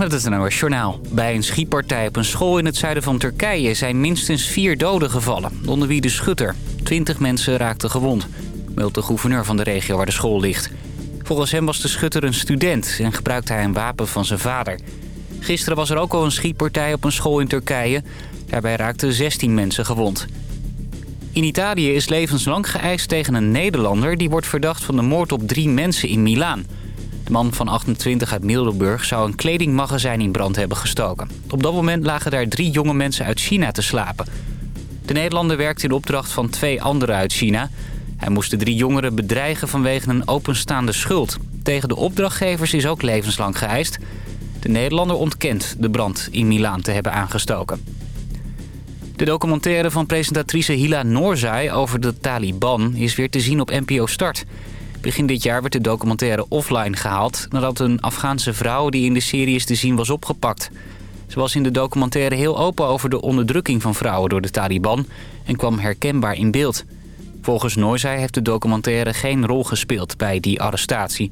met het NOS Journaal. Bij een schietpartij op een school in het zuiden van Turkije... zijn minstens vier doden gevallen, onder wie de schutter. Twintig mensen raakten gewond, meldt de gouverneur van de regio waar de school ligt. Volgens hem was de schutter een student en gebruikte hij een wapen van zijn vader. Gisteren was er ook al een schietpartij op een school in Turkije. Daarbij raakten 16 mensen gewond. In Italië is levenslang geëist tegen een Nederlander... die wordt verdacht van de moord op drie mensen in Milaan. Man van 28 uit Middelburg zou een kledingmagazijn in brand hebben gestoken. Op dat moment lagen daar drie jonge mensen uit China te slapen. De Nederlander werkte in opdracht van twee anderen uit China. Hij moest de drie jongeren bedreigen vanwege een openstaande schuld. Tegen de opdrachtgevers is ook levenslang geëist. De Nederlander ontkent de brand in Milaan te hebben aangestoken. De documentaire van presentatrice Hila Noorzai over de Taliban is weer te zien op NPO Start. Begin dit jaar werd de documentaire offline gehaald... nadat een Afghaanse vrouw die in de serie is te zien was opgepakt. Ze was in de documentaire heel open over de onderdrukking van vrouwen door de Taliban... en kwam herkenbaar in beeld. Volgens Noorzai heeft de documentaire geen rol gespeeld bij die arrestatie.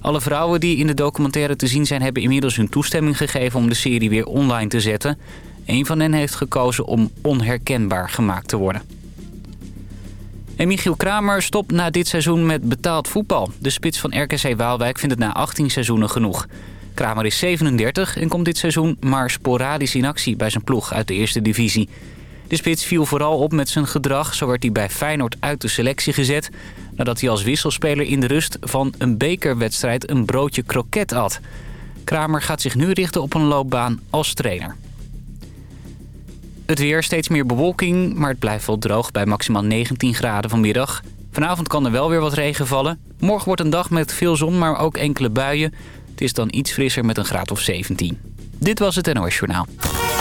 Alle vrouwen die in de documentaire te zien zijn... hebben inmiddels hun toestemming gegeven om de serie weer online te zetten... Een van hen heeft gekozen om onherkenbaar gemaakt te worden. En Michiel Kramer stopt na dit seizoen met betaald voetbal. De spits van RKC Waalwijk vindt het na 18 seizoenen genoeg. Kramer is 37 en komt dit seizoen maar sporadisch in actie bij zijn ploeg uit de eerste divisie. De spits viel vooral op met zijn gedrag. Zo werd hij bij Feyenoord uit de selectie gezet... nadat hij als wisselspeler in de rust van een bekerwedstrijd een broodje kroket at. Kramer gaat zich nu richten op een loopbaan als trainer. Het weer, steeds meer bewolking, maar het blijft wel droog bij maximaal 19 graden vanmiddag. Vanavond kan er wel weer wat regen vallen. Morgen wordt een dag met veel zon, maar ook enkele buien. Het is dan iets frisser met een graad of 17. Dit was het NOS Journaal.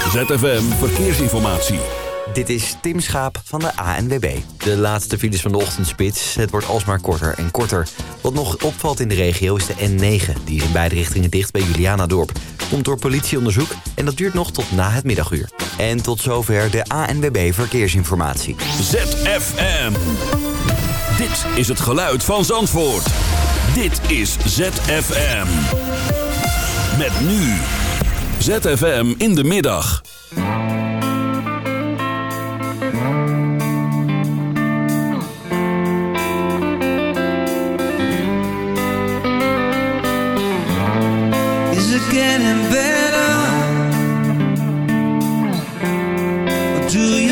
ZFM Verkeersinformatie. Dit is Tim Schaap van de ANWB. De laatste files van de ochtendspits. Het wordt alsmaar korter en korter. Wat nog opvalt in de regio is de N9. Die is in beide richtingen dicht bij Julianadorp. Komt door politieonderzoek en dat duurt nog tot na het middaguur. En tot zover de ANWB Verkeersinformatie. ZFM. Dit is het geluid van Zandvoort. Dit is ZFM. Met nu. ZFM in de middag. Getting better? Or do you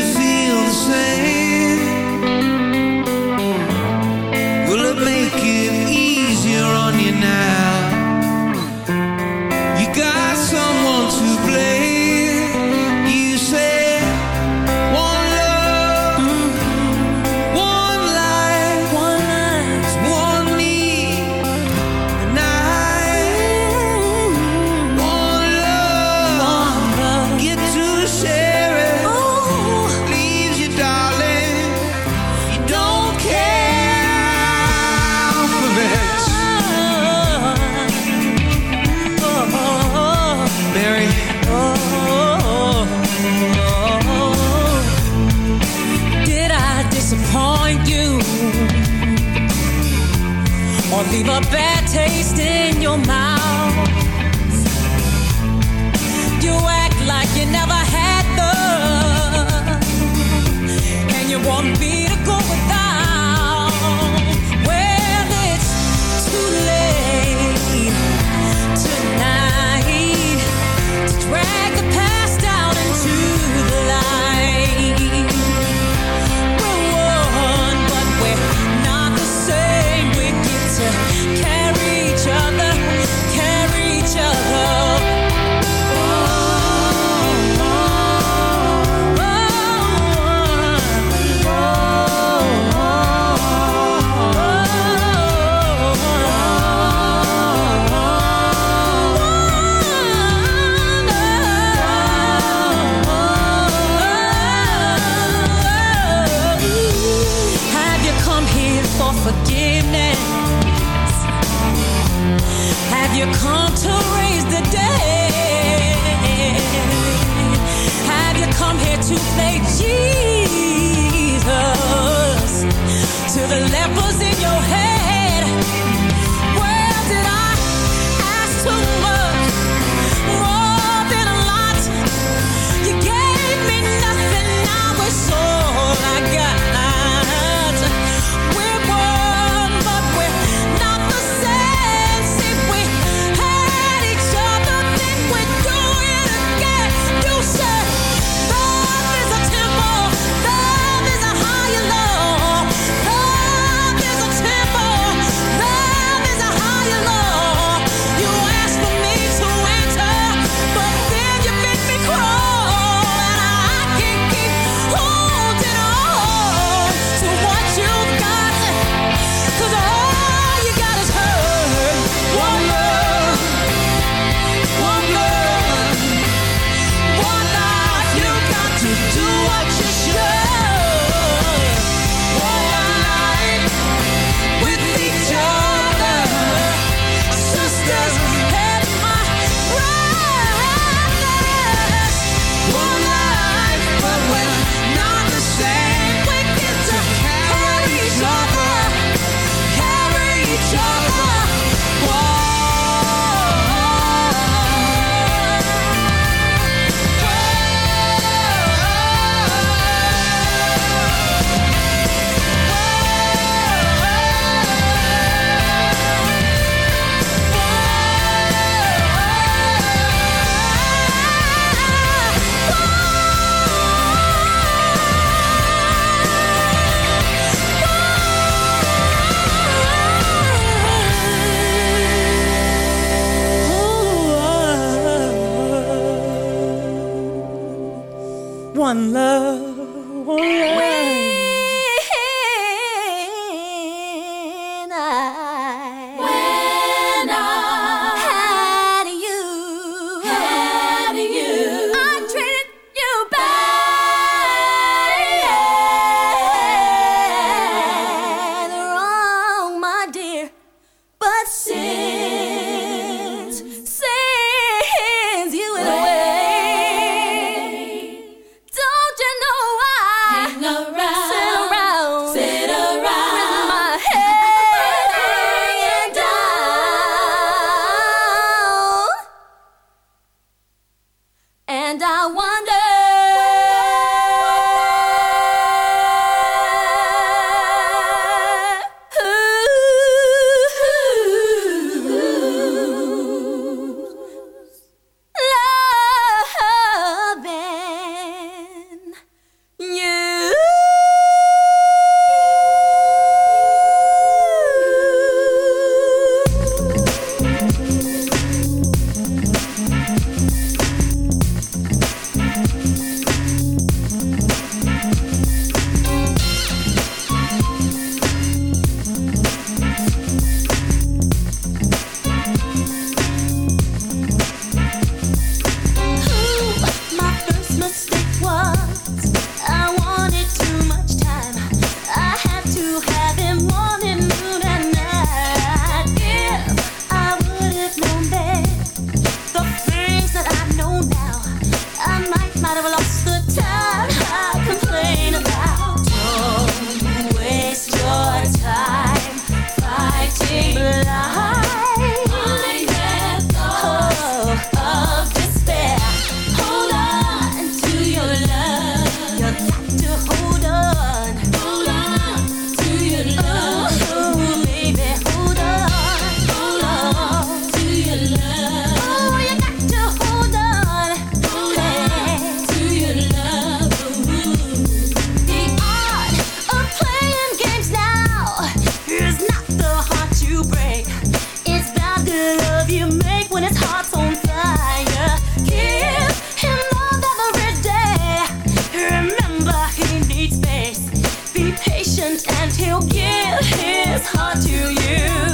and I want give his heart to you.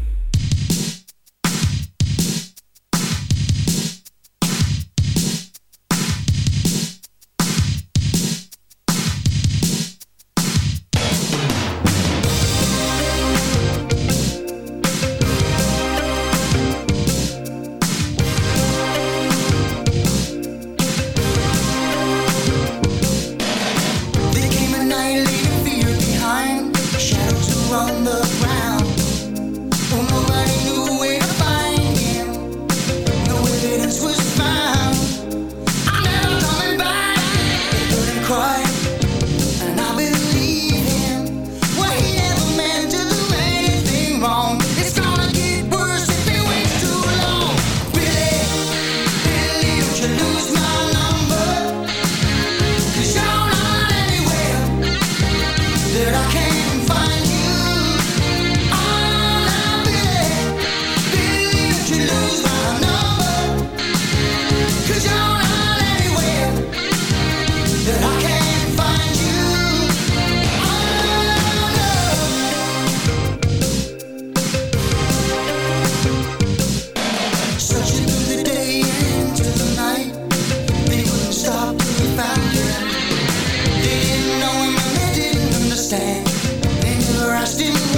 crashed in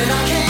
that I can't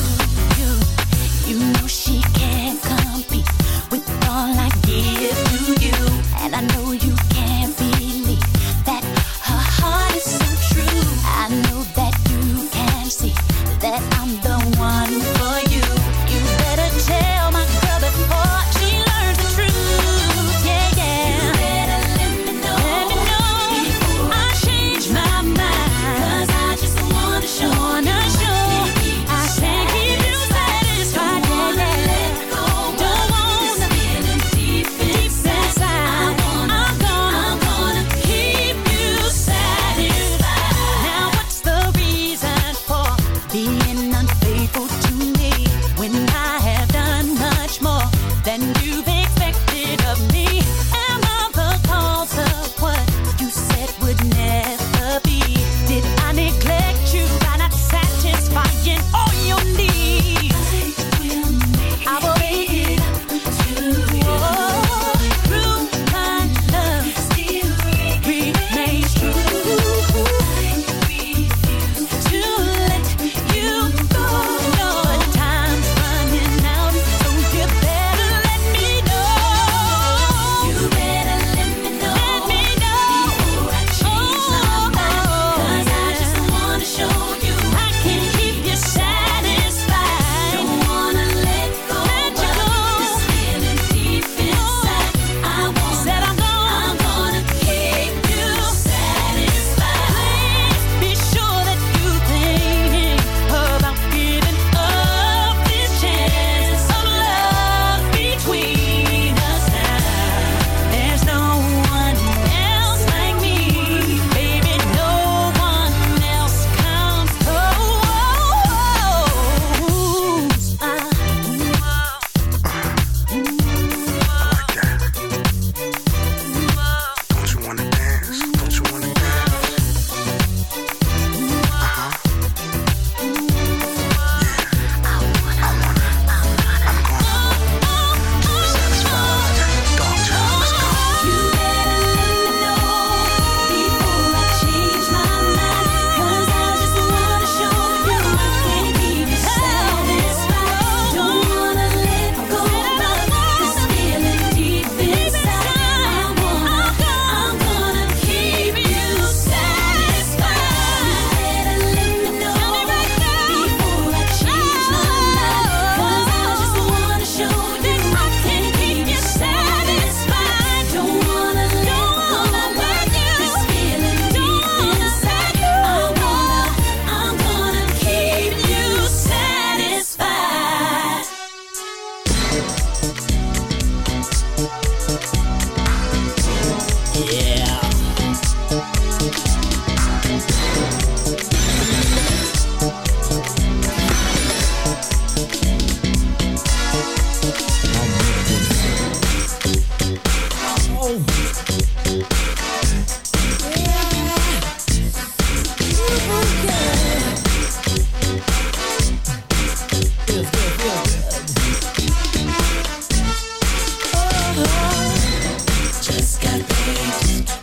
just got paid.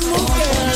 mujer.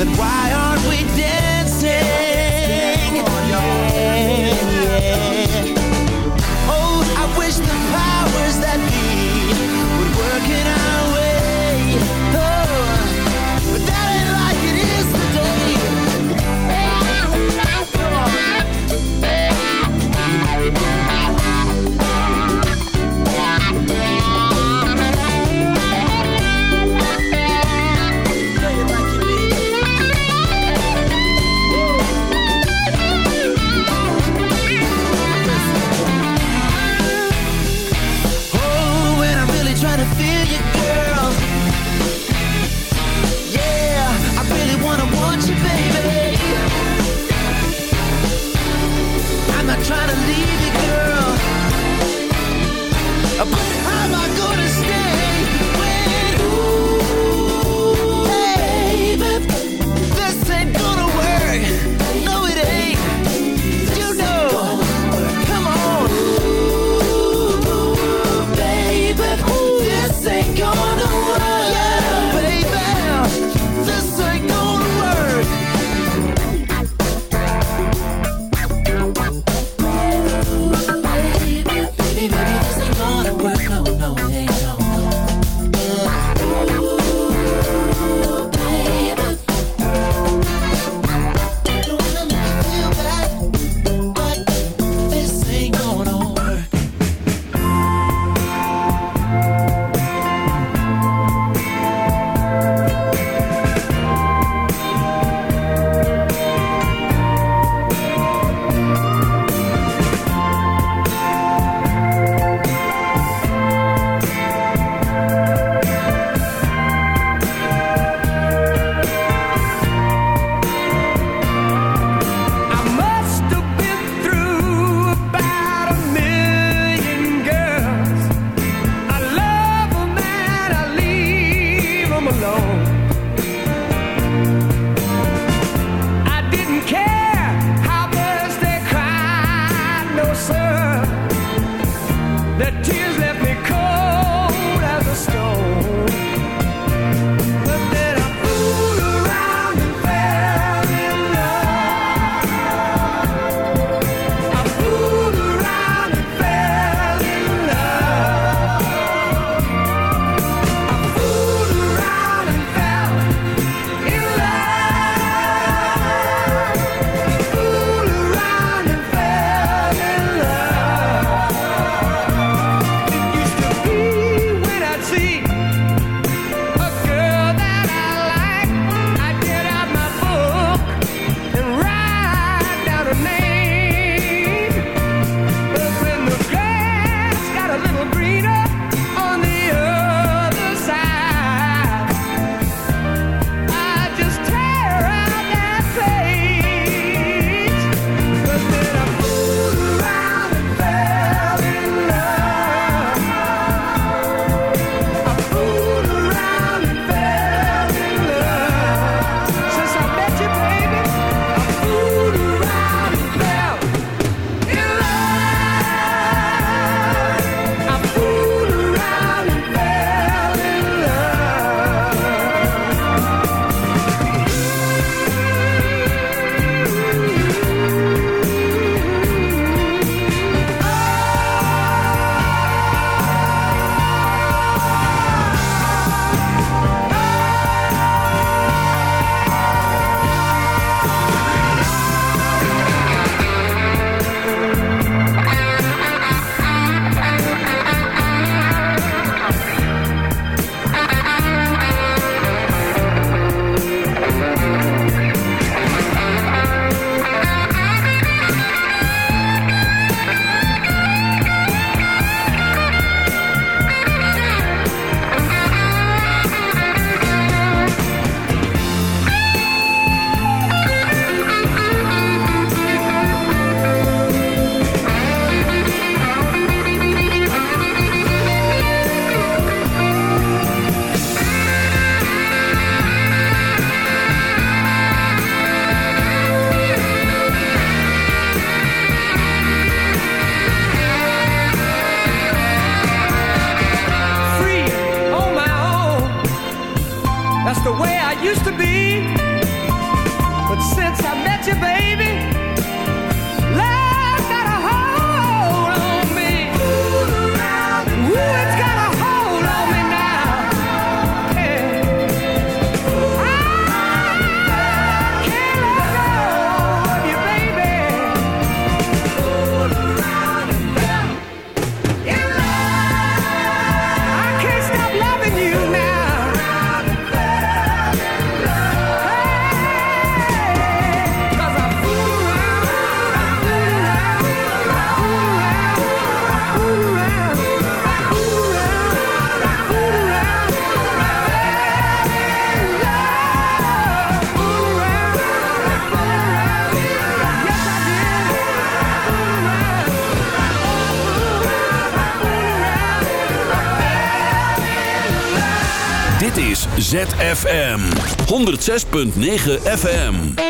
Then why used to be. ZFM 106.9 FM.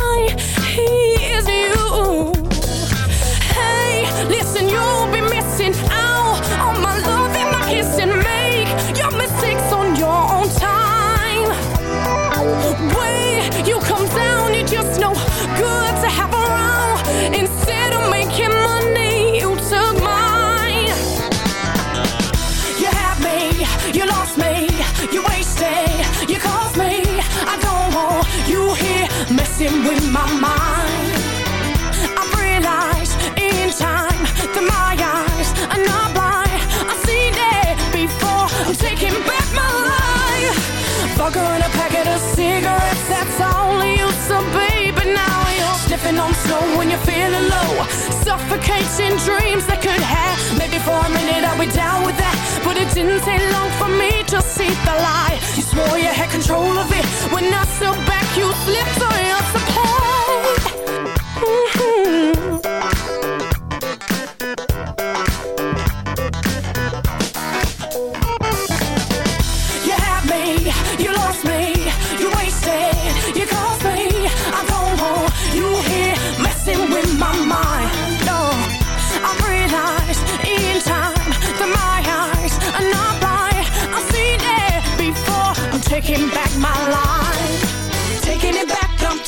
living on slow when you're feeling low. Suffocating dreams that could have. Maybe for a minute I'll be down with that. But it didn't take long for me to see the lie. You swore you had control of it. When I stood back, you slipped on your support.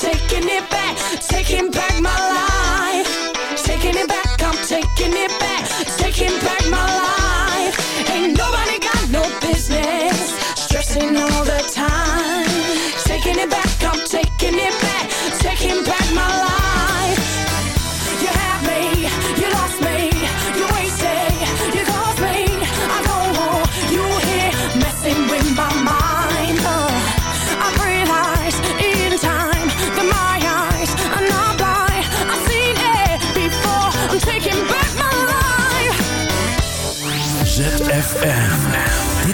taking it back, taking back my life. Taking it back, I'm taking it back, taking back my life. Ain't nobody got no business stressing all the time. Taking it back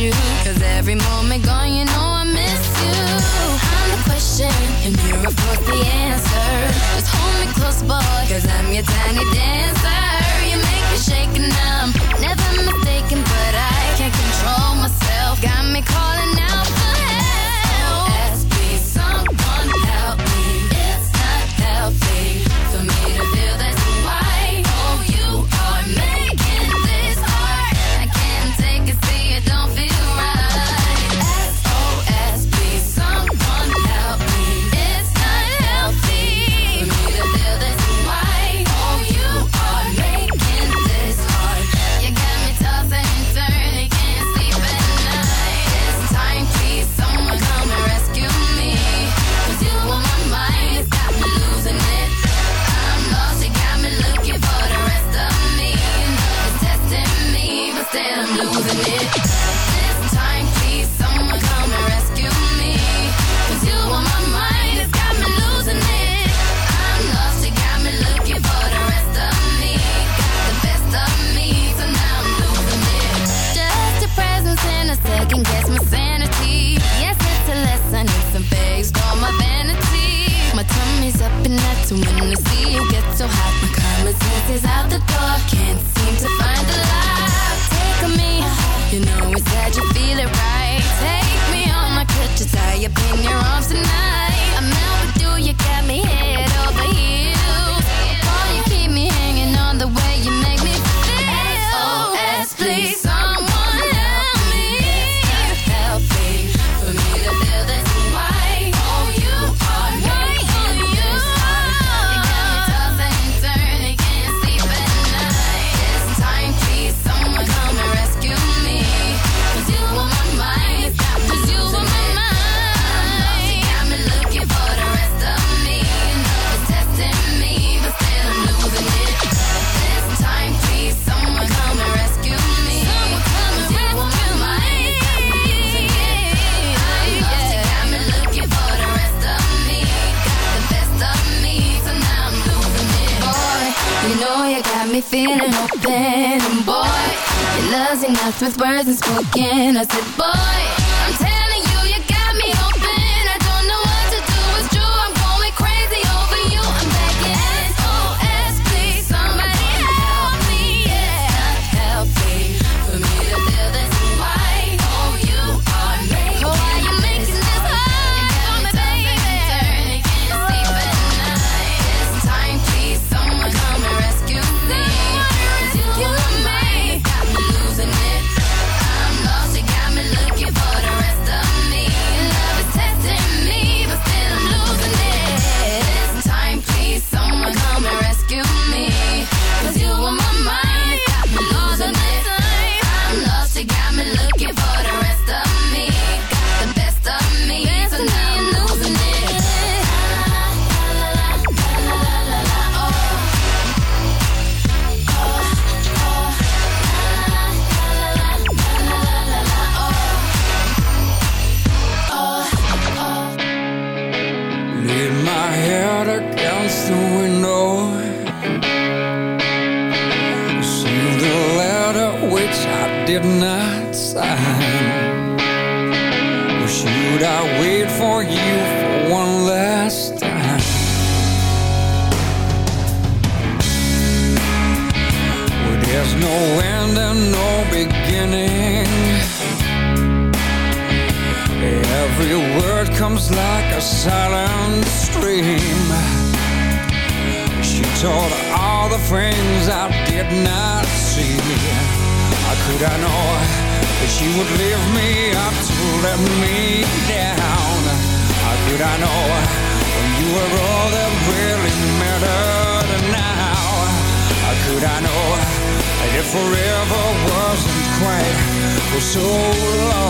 you. Cause every moment gone, you know I miss you. I'm the question, and you're of course the answer. Just hold me close, boy, cause I'm your tiny dancer. You make me shake and I'm never mistaken. With words unspoken. So long?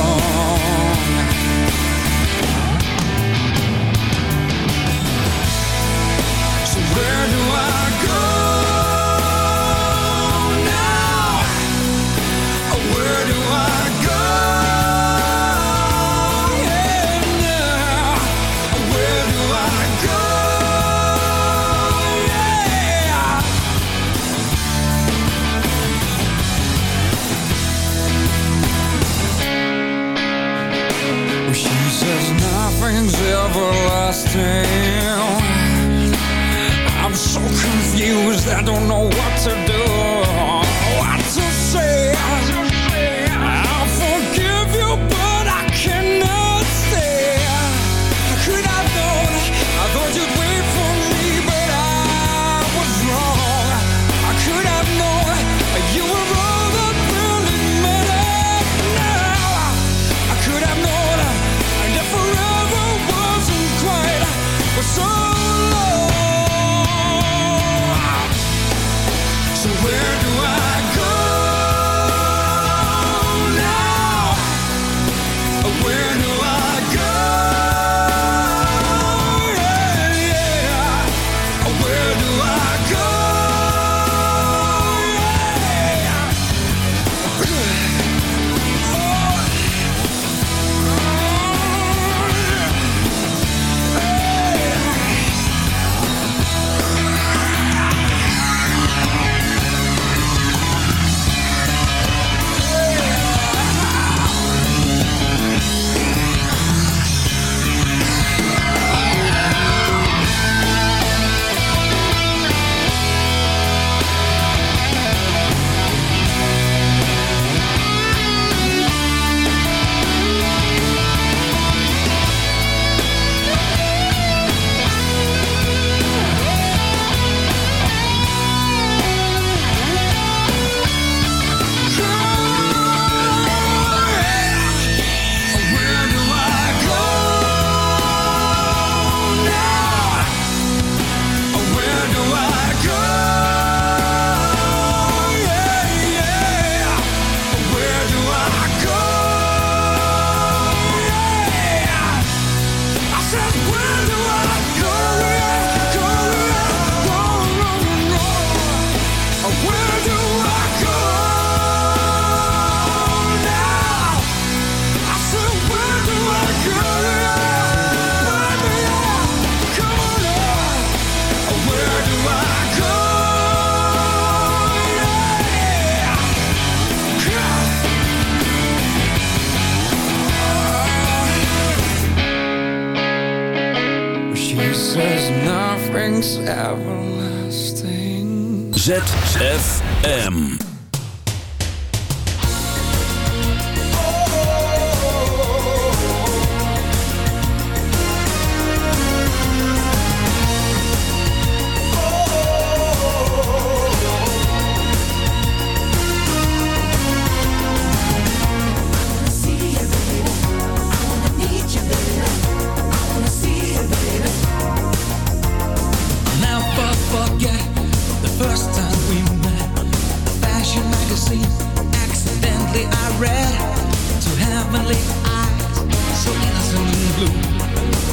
Heavenly eyes, so innocent and blue,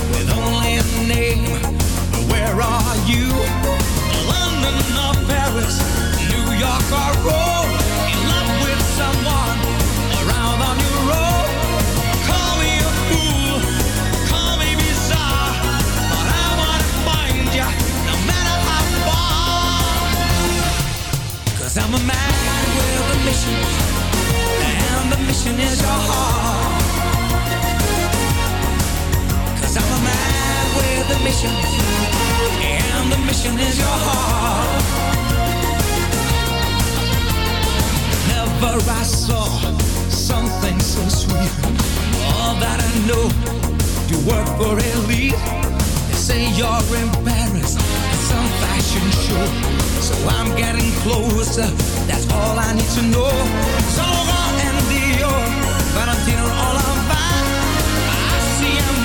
with only a name. Where are you? London or Paris, New York or Rome? In love with someone around on your road? Call me a fool, call me bizarre, but I wanna find ya no matter how far. Cause I'm a man with a mission, and the mission is your heart. Cause I'm a man with a mission, and the mission is your heart. Never I saw something so sweet. All that I know, you work for elite. They say you're in Paris at some fashion show. So I'm getting closer, that's all I need to know. So